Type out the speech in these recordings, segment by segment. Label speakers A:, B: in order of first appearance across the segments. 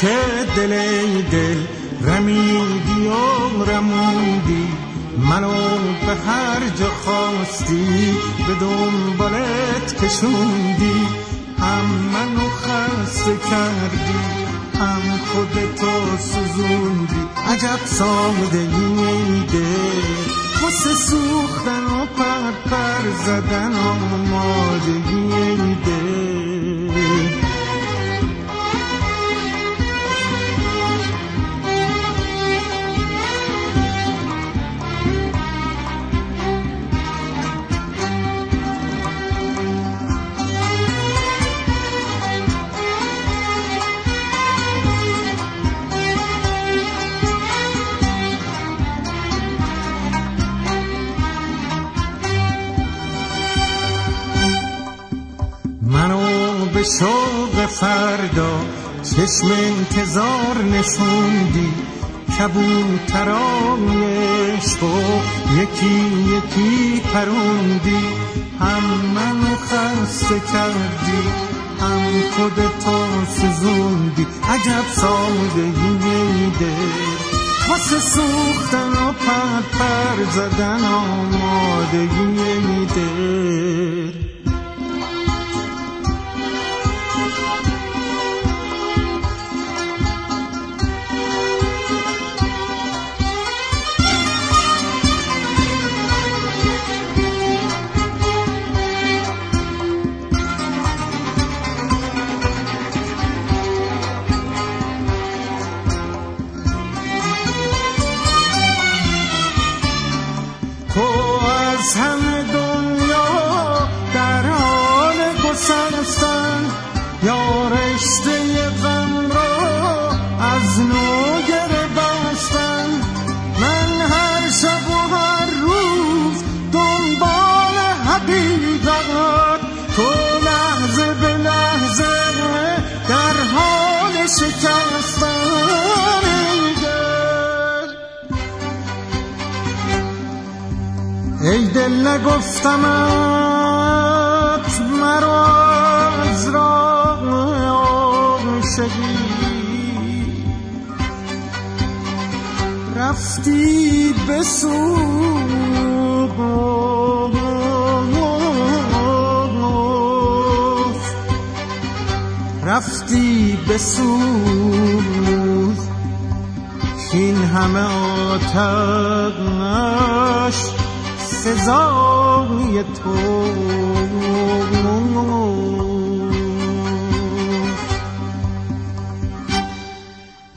A: که دل دل رمیدی و رموندی. منو به هر جا خواستی به دنبالت کشوندی. هم منو خسته کردی هم خودتو سوزوندی. عجب سادگی دل واسه سوختن و پر پر زدن آمادگی دل شوق فردا چشم انتظار نشوندی. کبوتران عشق و یکی یکی پروندی. هم منو خسته کردی هم خودتو سزوندی عجب سادگی دل واسه سوختن و پر پر زدن آمادگی دل ای دل نگفتمت مرا از راه عاشقی. رفتی به رفتی به سوز این همه آتش سزای تو.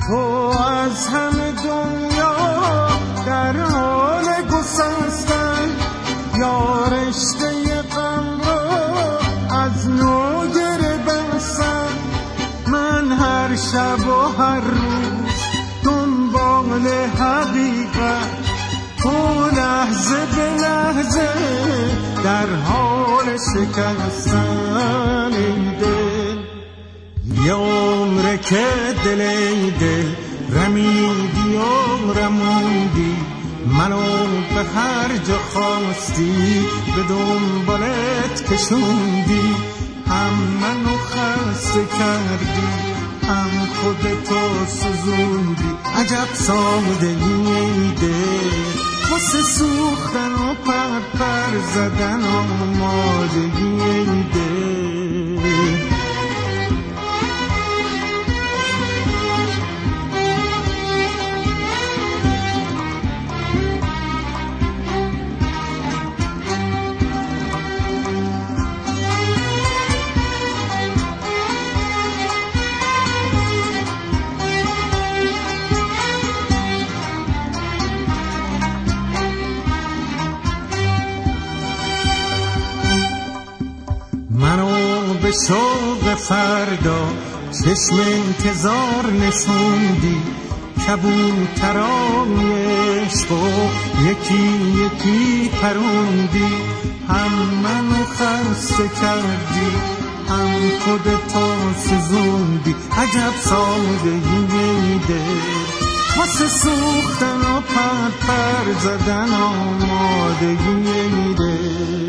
A: تو از همه دنیا در حال گسستن. یا رشته غم را از نو گره من هر شب و هر لحظه به لحظه در حال شکستن دل. یه عمره که دل دل رمیدی و رموندی. منو به هر جا خواستی به دنبالت کشوندی. هم منو خسته کردی هم خودتو سوزوندی. عجب سادگی دل واسه سوختن و پر پر زدن آمادگی دل به شوق فردا چشم انتظار نشوندی؟ کبوتران عشق و یکی یکی پروندی. هم منو خسته کردی هم خودتو سزوندی عجب سادگی دل واسه سوختن و پر پر زدن آمادگی دل